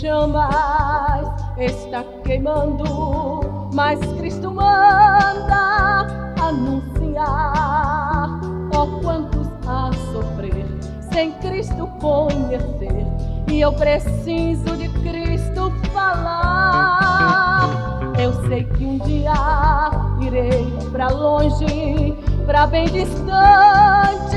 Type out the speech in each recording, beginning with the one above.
chamas está queimando, mas Cristo manda anunciar. Oh, quantos a sofrer sem Cristo conhecer, e eu preciso de Cristo falar. Eu sei que um dia irei pra longe, pra bem distante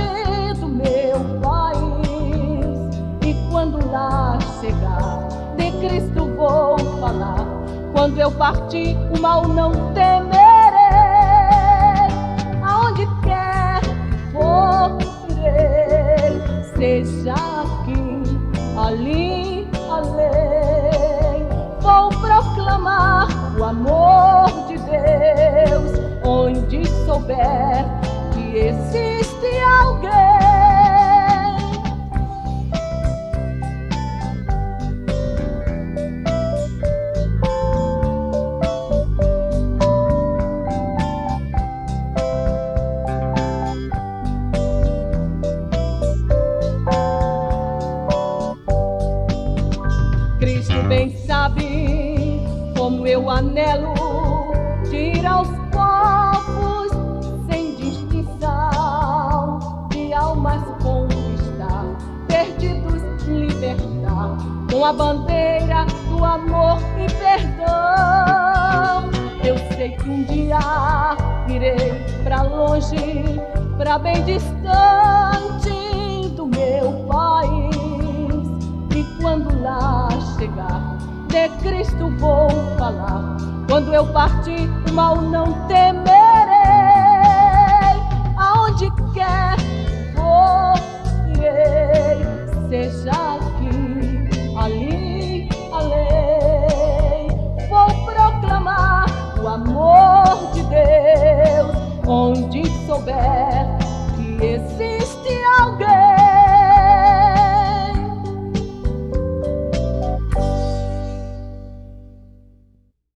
Quando eu partir, o mal não temerei. Aonde quer for, irei. Seja aqui, ali, além. Vou proclamar o amor de Deus onde souber que existe bem sabe como eu anelo ir aos povos sem distinção de almas conquistar, perdidos libertar com a bandeira do amor e perdão. Eu sei que um dia irei para longe, para bem distante chegar, de Cristo vou falar. Quando eu partir, o mal não temerei. Aonde quer vou irei, seja aqui, ali, além. Vou proclamar o amor de Deus onde souber